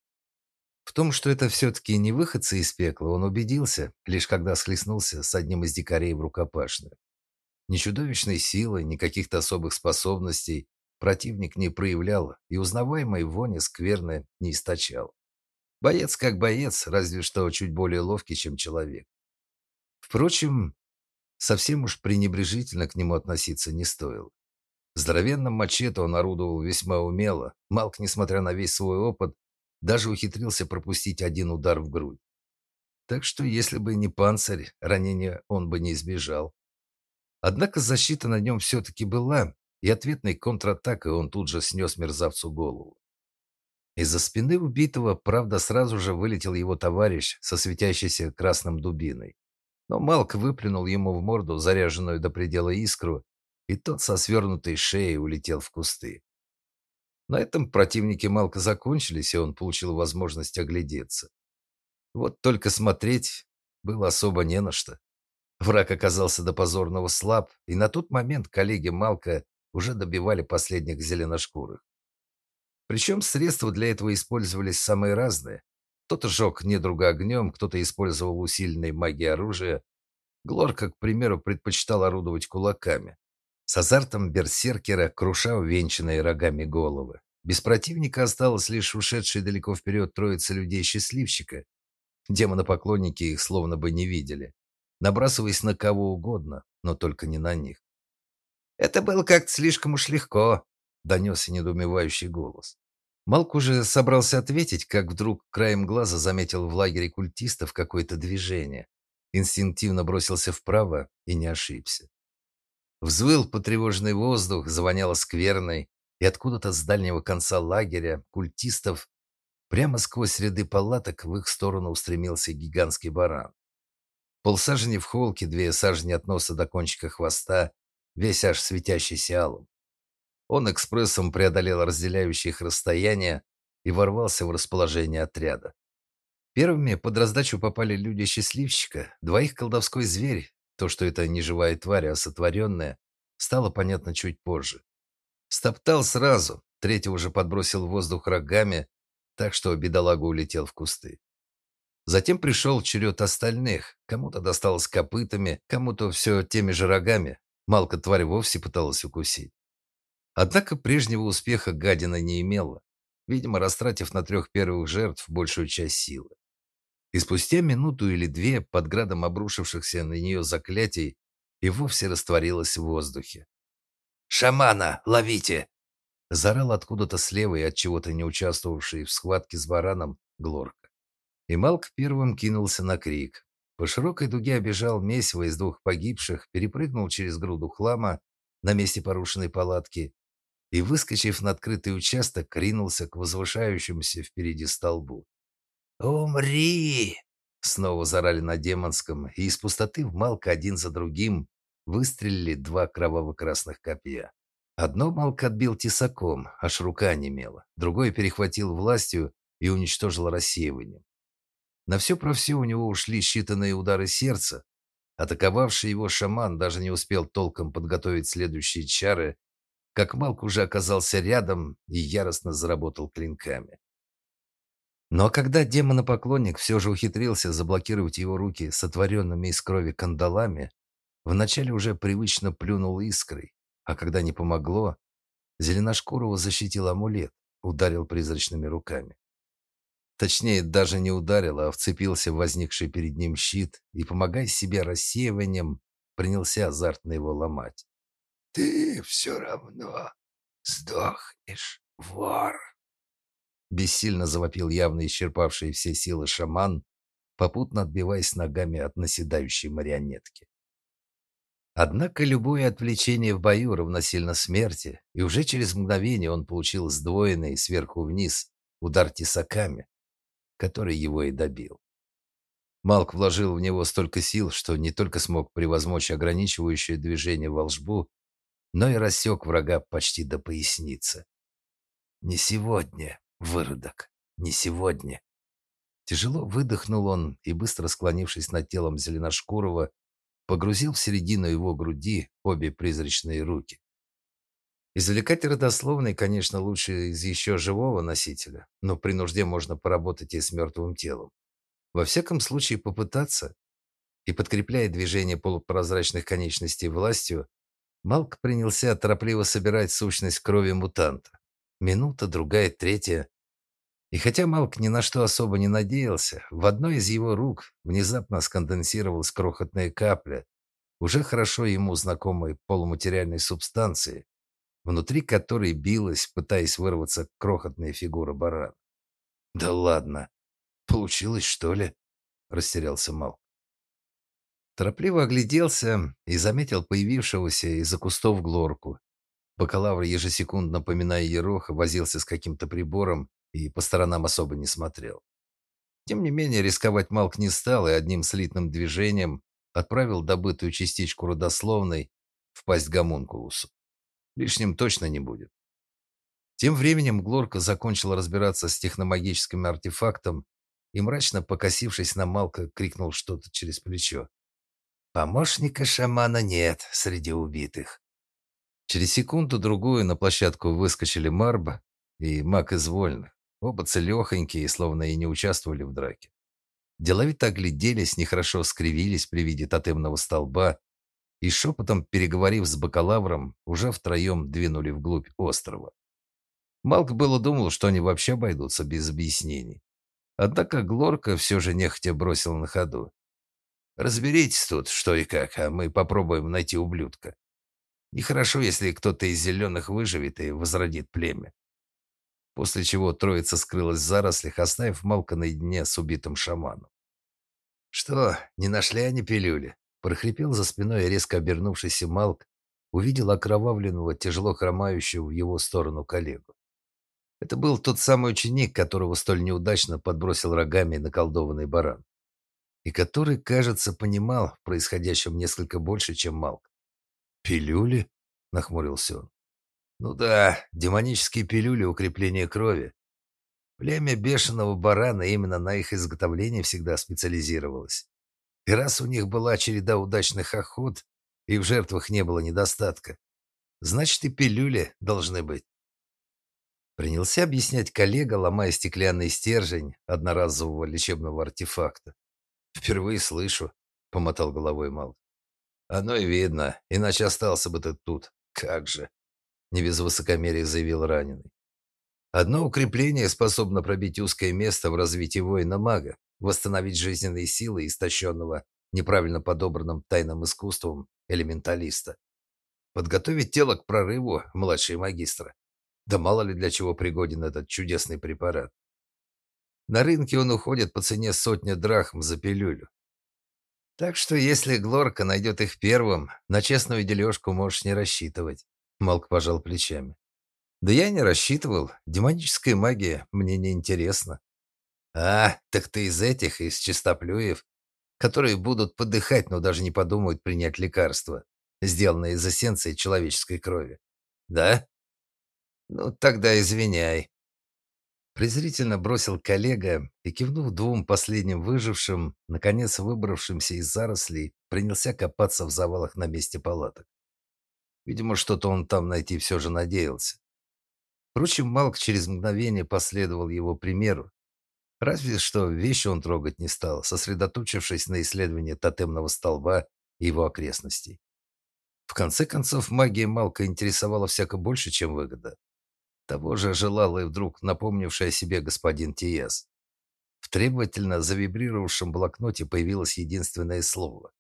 В том, что это все-таки не выходцы из пекла, он убедился, лишь когда схлестнулся с одним из дикарей в рукопашную. Ни чудовищной силы, ни каких-то особых способностей, Противник не проявлял и узнаваемой вони скверны не источал. Боец как боец, разве что чуть более ловкий, чем человек. Впрочем, совсем уж пренебрежительно к нему относиться не стоило. Здоровенным мачете он орудовал весьма умело. Малк, несмотря на весь свой опыт, даже ухитрился пропустить один удар в грудь. Так что, если бы не панцирь, ранения он бы не избежал. Однако защита на нем все-таки была, и ответной контратакой он тут же снес мерзавцу голову. Из-за спины убитого, правда, сразу же вылетел его товарищ со светящейся красным дубиной. Но Малк выплюнул ему в морду заряженную до предела искру, и тот со свернутой шеей улетел в кусты. На этом противники Малка закончились, и он получил возможность оглядеться. Вот только смотреть было особо не на что. Враг оказался до позорного слаб, и на тот момент коллеги Малка уже добивали последних зеленошкурых. Причем средства для этого использовались самые разные. Кто-то жег недруга огнем, кто-то использовал усиленной магией оружия. Глорка, к примеру, предпочитал орудовать кулаками. С азартом берсеркера круша увенчанные рогами головы. Без противника осталось лишь ушедшая далеко вперед троица людей-счастливчика. Демонопоклонники их словно бы не видели, набрасываясь на кого угодно, но только не на них. «Это было как-то слишком уж легко», — донесся недоумевающий голос. Малк уже собрался ответить, как вдруг краем глаза заметил в лагере культистов какое-то движение. Инстинктивно бросился вправо и не ошибся. Взвыл потревоженный воздух, завоняло скверной, и откуда-то с дальнего конца лагеря культистов прямо сквозь ряды палаток в их сторону устремился гигантский баран. Полсажени в холке, две сажени от носа до кончика хвоста, весь аж светящийся алым. Он экспрессом преодолел разделяющие их расстояние и ворвался в расположение отряда. Первыми под раздачу попали люди счастливчика, двоих колдовской зверь, то, что это не живая тварь, а сотворенная, стало понятно чуть позже. Стоптал сразу, третьего же подбросил в воздух рогами, так что бедолага улетел в кусты. Затем пришел черед остальных, кому-то досталось копытами, кому-то все теми же рогами, малка тварь вовсе пыталась укусить. Однако прежнего успеха гадина не имела, видимо, растратив на трех первых жертв большую часть силы. И спустя минуту или две под градом обрушившихся на нее заклятий и вовсе растворилась в воздухе. «Шамана, ловите!» Зарал откуда-то слева и от чего-то не участвовавший в схватке с бараном Глорка. И Малк первым кинулся на крик. По широкой дуге обежал месиво из двух погибших, перепрыгнул через груду хлама на месте порушенной палатки и, выскочив на открытый участок, ринулся к возвышающемуся впереди столбу. «Умри!» Снова зарали на демонском, и из пустоты в Малка один за другим выстрелили два кроваво-красных копья. Одно Малк отбил тесаком, аж рука немела, другой перехватил властью и уничтожил рассеиванием. На все про все у него ушли считанные удары сердца. Атаковавший его шаман даже не успел толком подготовить следующие чары, как Малк уже оказался рядом и яростно заработал клинками. Но когда демонопоклонник все же ухитрился заблокировать его руки сотворенными из крови кандалами, вначале уже привычно плюнул искрой, а когда не помогло, Зеленошкурого защитил амулет, ударил призрачными руками. Точнее, даже не ударил, а вцепился в возникший перед ним щит и, помогая себе рассеиванием, принялся азартно его ломать. «Ты все равно сдохнешь, вор!» Бессильно завопил явно исчерпавший все силы шаман, попутно отбиваясь ногами от наседающей марионетки. Однако любое отвлечение в бою равносильно смерти, и уже через мгновение он получил сдвоенный сверху вниз удар тесаками, который его и добил. Малк вложил в него столько сил, что не только смог превозмочь ограничивающее движение волшбу, но и рассек врага почти до поясницы. «Не сегодня», Выродок. Не сегодня. Тяжело выдохнул он и, быстро склонившись над телом Зеленошкурого, погрузил в середину его груди обе призрачные руки. Извлекать родословный, конечно, лучше из еще живого носителя, но при нужде можно поработать и с мертвым телом. Во всяком случае, попытаться. И, подкрепляя движение полупрозрачных конечностей властью, Малк принялся торопливо собирать сущность крови мутанта. Минута, другая, третья. И хотя Малк ни на что особо не надеялся, в одной из его рук внезапно сконденсировалась крохотная капля, уже хорошо ему знакомой полуматериальной субстанции, внутри которой билась, пытаясь вырваться крохотная фигура барана. «Да ладно! Получилось, что ли?» – растерялся Мал. Торопливо огляделся и заметил появившегося из-за кустов Глорку. Бакалавр, ежесекундно поминая Ероха, возился с каким-то прибором и по сторонам особо не смотрел. Тем не менее, рисковать Малк не стал и одним слитным движением отправил добытую частичку родословной в пасть гомункулусу. Лишним точно не будет. Тем временем Глорка закончил разбираться с техномагическим артефактом и, мрачно покосившись на Малка, крикнул что-то через плечо. «Помощника шамана нет среди убитых». Через секунду-другую на площадку выскочили Марба и маг из вольных. Оба целехонькие, словно и не участвовали в драке. Деловито огляделись, нехорошо скривились при виде тотемного столба и шепотом, переговорив с бакалавром, уже втроем двинули вглубь острова. Малк было думал, что они вообще обойдутся без объяснений. Однако Глорка все же нехотя бросил на ходу. «Разберитесь тут, что и как, а мы попробуем найти ублюдка. Нехорошо, если кто-то из зеленых выживет и возродит племя после чего троица скрылась в зарослях, оставив Малка наедине с убитым шаманом. «Что, не нашли они пилюли?» – прохрипел за спиной резко обернувшийся Малк, увидел окровавленного, тяжело хромающего в его сторону коллегу. Это был тот самый ученик, которого столь неудачно подбросил рогами наколдованный баран. И который, кажется, понимал в происходящем несколько больше, чем Малк. «Пилюли?» – нахмурился он. Ну да, демонические пилюли укрепления крови. Племя бешеного барана именно на их изготовлении всегда специализировалось. И раз у них была череда удачных охот, и в жертвах не было недостатка, значит и пилюли должны быть. Принялся объяснять коллега, ломая стеклянный стержень одноразового лечебного артефакта. «Впервые слышу», — помотал головой Мал. «Оно и видно, иначе остался бы ты тут. Как же!» не без высокомерия заявил раненый. Одно укрепление способно пробить узкое место в развитии воина-мага, восстановить жизненные силы истощенного неправильно подобранным тайным искусством элементалиста. Подготовить тело к прорыву младшей магистра. Да мало ли для чего пригоден этот чудесный препарат. На рынке он уходит по цене сотня драхм за пилюлю. Так что если Глорка найдет их первым, на честную дележку можешь не рассчитывать. Малк пожал плечами. Да я не рассчитывал. Демоническая магия мне не интересна. А, так ты из этих, из чистоплюев, которые будут подыхать, но даже не подумают принять лекарство, сделанное из эссенции человеческой крови. Да? Ну, тогда извиняй. Презрительно бросил коллега и, кивнув двум последним выжившим, наконец выбравшимся из зарослей, принялся копаться в завалах на месте палаток. Видимо, что-то он там найти все же надеялся. Впрочем, Малк через мгновение последовал его примеру. Разве что вещи он трогать не стал, сосредоточившись на исследовании тотемного столба и его окрестностей. В конце концов, магия Малка интересовала всяко больше, чем выгода. Того же желал и вдруг напомнивший о себе господин Тиес. В требовательно завибрировавшем блокноте появилось единственное слово.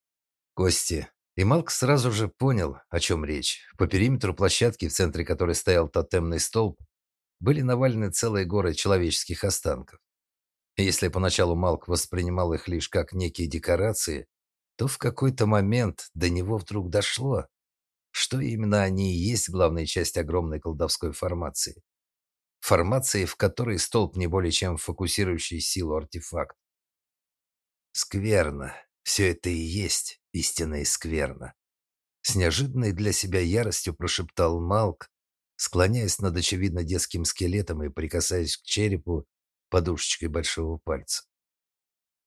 «Кости, и Малк сразу же понял, о чем речь. По периметру площадки, в центре которой стоял тотемный столб, были навалены целые горы человеческих останков. Если поначалу Малк воспринимал их лишь как некие декорации, то в какой-то момент до него вдруг дошло, что именно они и есть главная часть огромной колдовской формации. Формации, в которой столб не более чем фокусирующий силу артефакт. Скверно. Все это и есть истинная скверна. С неожиданной для себя яростью прошептал Малк, склоняясь над очевидно детским скелетом и прикасаясь к черепу подушечкой большого пальца.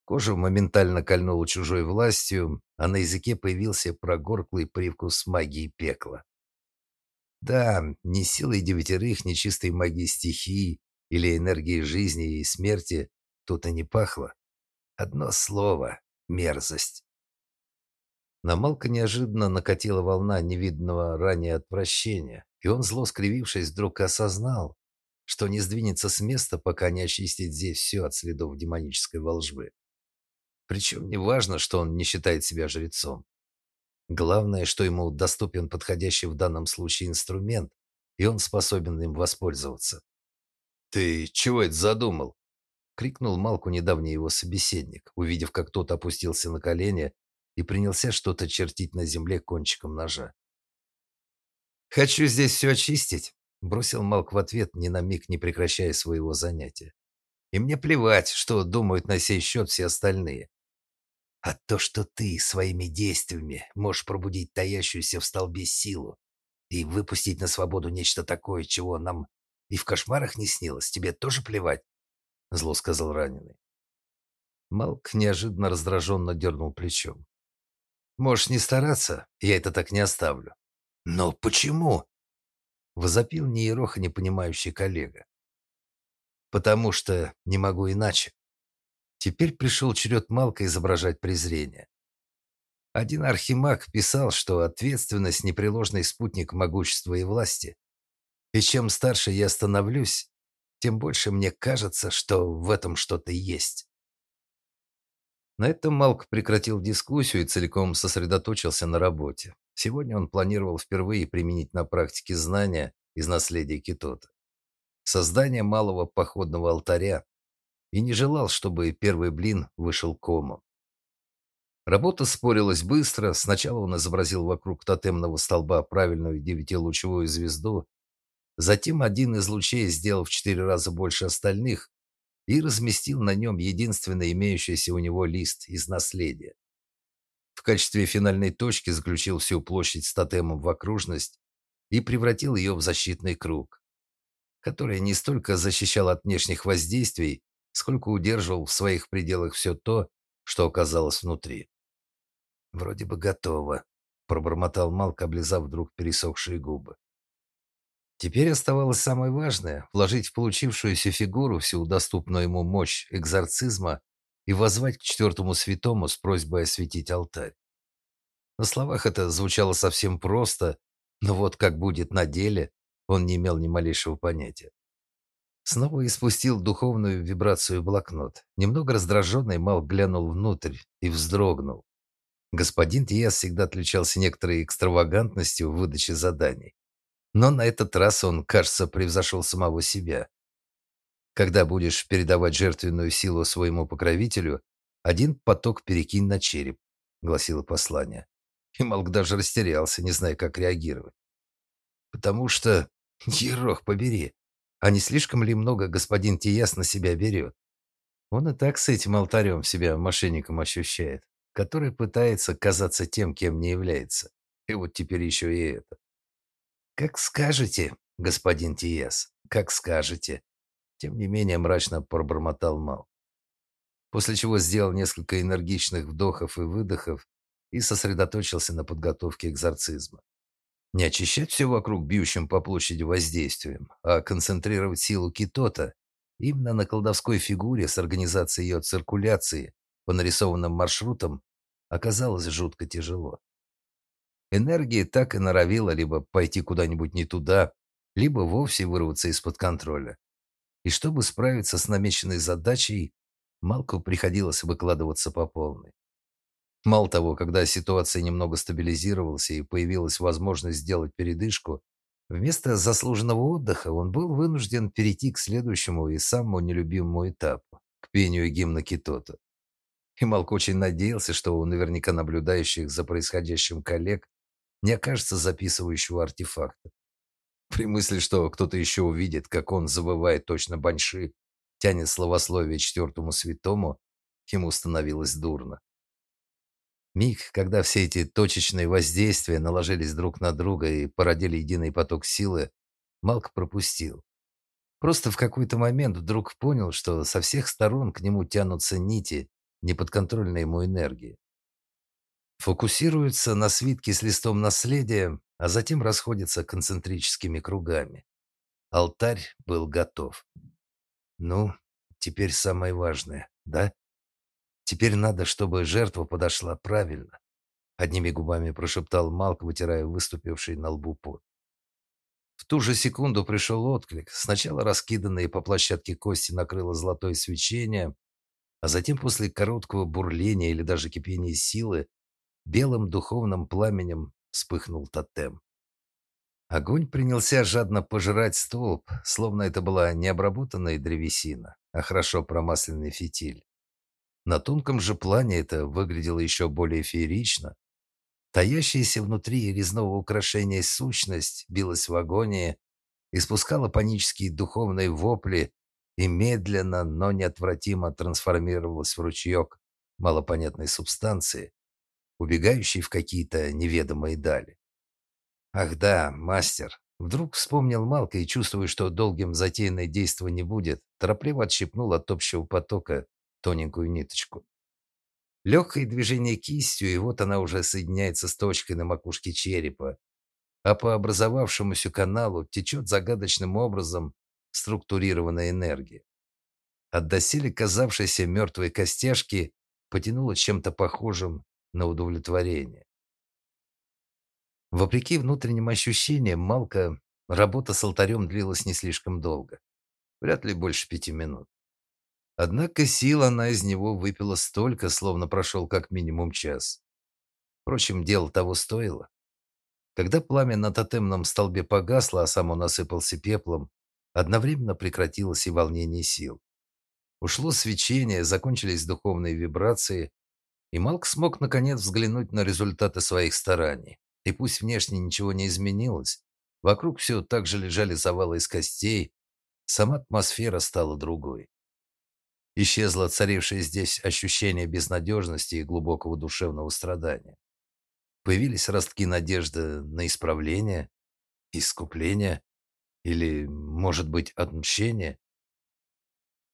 Кожа моментально кольнула чужой властью, а на языке появился прогорклый привкус магии пекла. Да, ни силой девятерых, ни чистой магией стихии или энергии жизни и смерти тут и не пахло. Одно слово мерзость. На Малка неожиданно накатила волна невиданного ранее отвращения, и он, зло скривившись, вдруг осознал, что не сдвинется с места, пока не очистит здесь все от следов демонической волжбы. Причем не важно, что он не считает себя жрецом. Главное, что ему доступен подходящий в данном случае инструмент, и он способен им воспользоваться. «Ты чего это задумал?» — крикнул Малку недавний его собеседник, увидев, как тот опустился на колени и принялся что-то чертить на земле кончиком ножа. «Хочу здесь все очистить», — бросил Малк в ответ, ни на миг не прекращая своего занятия. «И мне плевать, что думают на сей счет все остальные. А то, что ты своими действиями можешь пробудить таящуюся в столбе силу и выпустить на свободу нечто такое, чего нам и в кошмарах не снилось, тебе тоже плевать?» — зло сказал раненый. Малк неожиданно раздраженно дернул плечом. «Можешь не стараться, я это так не оставлю». «Но почему?» — возопил неероха непонимающий коллега. «Потому что не могу иначе», Теперь пришел черед Малка изображать презрение. Один архимаг писал, что ответственность – непреложный спутник могущества и власти. И чем старше я становлюсь, тем больше мне кажется, что в этом что-то есть. На этом Малк прекратил дискуссию и целиком сосредоточился на работе. Сегодня он планировал впервые применить на практике знания из наследия Китота. Создание малого походного алтаря, и не желал, чтобы первый блин вышел комом. Работа спорилась быстро. Сначала он изобразил вокруг тотемного столба правильную девятилучевую звезду, затем один из лучей сделал в четыре раза больше остальных и разместил на нем единственный имеющийся у него лист из наследия. В качестве финальной точки заключил всю площадь с тотемом в окружность и превратил ее в защитный круг, который не столько защищал от внешних воздействий, сколько удерживал в своих пределах все то, что оказалось внутри. «Вроде бы готово», — пробормотал Малк, облизав вдруг пересохшие губы. Теперь оставалось самое важное — вложить в получившуюся фигуру всю доступную ему мощь экзорцизма и воззвать к четвертому святому с просьбой осветить алтарь. На словах это звучало совсем просто, но вот как будет на деле, он не имел ни малейшего понятия. Снова испустил духовную вибрацию блокнот. Немного раздраженный, Мал глянул внутрь и вздрогнул. Господин Тиас всегда отличался некоторой экстравагантностью в выдаче заданий. Но на этот раз он, кажется, превзошел самого себя. Когда будешь передавать жертвенную силу своему покровителю, один поток перекинь на череп, гласило послание. И Малк даже растерялся, не зная, как реагировать. Потому что, ерох побери, а не слишком ли много господин Тияс на себя берет? Он и так с этим алтарем себя мошенником ощущает, который пытается казаться тем, кем не является. И вот теперь еще и это. «Как скажете, господин Тияс, как скажете», тем не менее мрачно пробормотал Мал. После чего сделал несколько энергичных вдохов и выдохов и сосредоточился на подготовке экзорцизма. Не очищать все вокруг бьющим по площади воздействием, а концентрировать силу китота именно на колдовской фигуре с организацией ее циркуляции по нарисованным маршрутам оказалось жутко тяжело. Энергия так и норовила либо пойти куда-нибудь не туда, либо вовсе вырваться из-под контроля. И чтобы справиться с намеченной задачей, Малку приходилось выкладываться по полной. Мало того, когда ситуация немного стабилизировалась и появилась возможность сделать передышку, вместо заслуженного отдыха он был вынужден перейти к следующему и самому нелюбимому этапу к пению гимна Китота. И Малк очень надеялся, что у наверняка наблюдающих за происходящим коллег не окажется записывающего артефакта. При мысли, что кто-то еще увидит, как он завывает точно баньши, тянет словословие четвертому святому, ему становилось дурно. Миг, когда все эти точечные воздействия наложились друг на друга и породили единый поток силы, Малк пропустил. Просто в какой-то момент вдруг понял, что со всех сторон к нему тянутся нити неподконтрольной ему энергии. Фокусируются на свитке с листом наследия, а затем расходятся концентрическими кругами. Алтарь был готов. Ну, теперь самое важное, да? Теперь надо, чтобы жертва подошла правильно. Одними губами прошептал Малк, вытирая выступивший на лбу пот. В ту же секунду пришел отклик. Сначала раскиданные по площадке кости накрыло золотое свечение, а затем после короткого бурления или даже кипения силы белым духовным пламенем вспыхнул тотем. Огонь принялся жадно пожирать столб, словно это была не обработанная древесина, а хорошо промасленный фитиль. На тонком же плане это выглядело еще более феерично. Таящаяся внутри резного украшения сущность билась в агонии, испускала панические духовные вопли и медленно, но неотвратимо трансформировалась в ручеек малопонятной субстанции, убегающей в какие-то неведомые дали. Ах да, мастер. Вдруг вспомнил Малка и, чувствуя, что долгим затеянное действо не будет, торопливо отщипнул от общего потока тоненькую ниточку. Легкое движение кистью, и вот она уже соединяется с точкой на макушке черепа, а по образовавшемуся каналу течет загадочным образом структурированная энергия. От доселе казавшейся мертвой костяшки потянуло чем-то похожим на удовлетворение. Вопреки внутренним ощущениям, Малка работа с алтарем длилась не слишком долго. Вряд ли больше пяти минут. Однако сил она из него выпила столько, словно прошел как минимум час. Впрочем, дело того стоило. Когда пламя на тотемном столбе погасло, а сам он осыпался пеплом, одновременно прекратилось и волнение сил. Ушло свечение, закончились духовные вибрации, и Малк смог наконец взглянуть на результаты своих стараний. И пусть внешне ничего не изменилось, вокруг все так же лежали завалы из костей, сама атмосфера стала другой. Исчезло царившее здесь ощущение безнадежности и глубокого душевного страдания. Появились ростки надежды на исправление, искупление или, может быть, отмщение.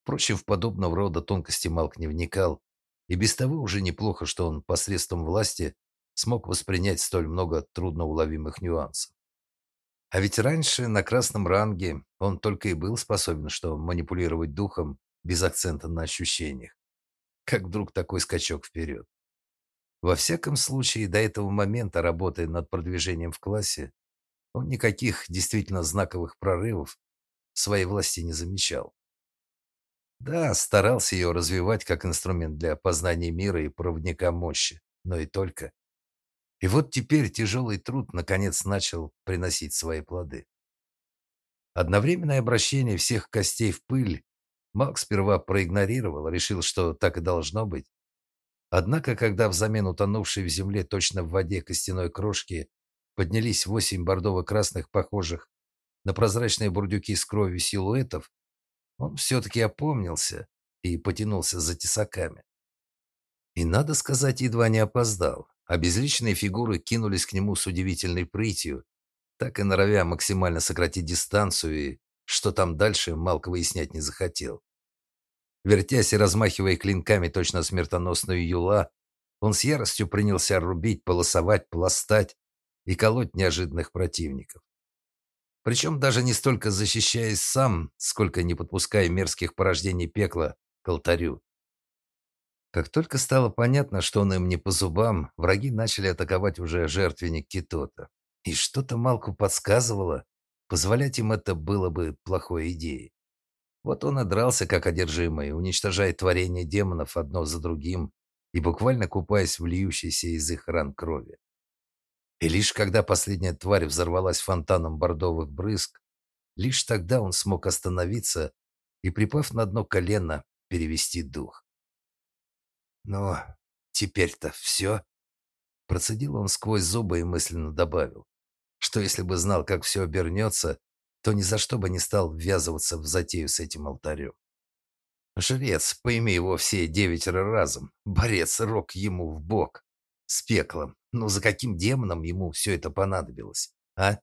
Впрочем, в подобного рода тонкости Малк не вникал, и без того уже неплохо, что он посредством власти смог воспринять столь много трудноуловимых нюансов. А ведь раньше на красном ранге он только и был способен что манипулировать духом без акцента на ощущениях. Как вдруг такой скачок вперед. Во всяком случае, до этого момента, работая над продвижением в классе, он никаких действительно знаковых прорывов своей власти не замечал. Да, старался ее развивать как инструмент для познания мира и проводника мощи, но и только. И вот теперь тяжелый труд наконец начал приносить свои плоды. Одновременное обращение всех костей в пыль Макс сперва проигнорировал, решил, что так и должно быть. Однако, когда взамен утонувшей в земле точно в воде костяной крошки поднялись восемь бордово-красных, похожих на прозрачные бурдюки с кровью силуэтов, он все-таки опомнился и потянулся за тесаками. И, надо сказать, едва не опоздал а фигуры кинулись к нему с удивительной прытью, так и норовя максимально сократить дистанцию, и что там дальше, Малко выяснять не захотел. Вертясь и размахивая клинками точно смертоносную юла, он с яростью принялся рубить, полосовать, пластать и колоть неожиданных противников. Причем даже не столько защищаясь сам, сколько не подпуская мерзких порождений пекла к алтарю. Как только стало понятно, что он им не по зубам, враги начали атаковать уже жертвенник Китота. И что-то Малку подсказывало, позволять им это было бы плохой идеей. Вот он и дрался как одержимый, уничтожая творения демонов одно за другим и буквально купаясь в льющейся из их ран крови. И лишь когда последняя тварь взорвалась фонтаном бордовых брызг, лишь тогда он смог остановиться и, припав на дно колено, перевести дух. Но теперь-то все. Процедил он сквозь зубы и мысленно добавил, что если бы знал, как все обернется, то ни за что бы не стал ввязываться в затею с этим алтарем. Жрец, пойми его все девятеро разом, борец рок ему в бок, с пеклом. Но за каким демоном ему все это понадобилось, а?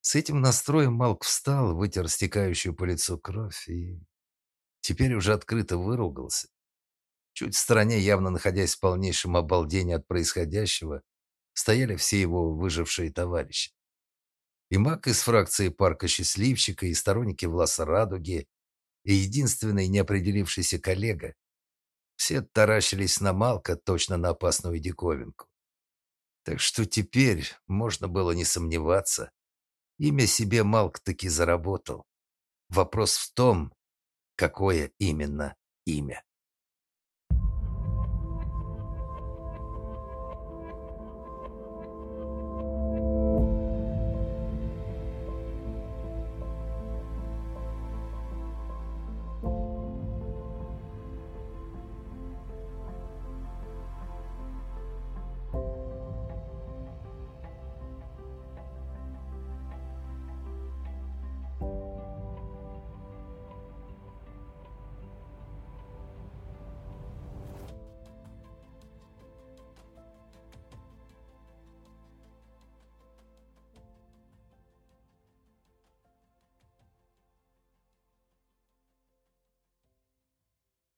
С этим настроем Малк встал, вытер стекающую по лицу кровь и теперь уже открыто выругался. Чуть в стороне, явно находясь в полнейшем обалдении от происходящего, стояли все его выжившие товарищи. И маг из фракции парка Счастливчика, и сторонники Власа Радуги, и единственный неопределившийся коллега. Все таращились на Малка, точно на опасную диковинку. Так что теперь можно было не сомневаться. Имя себе Малк таки заработал. Вопрос в том, какое именно имя.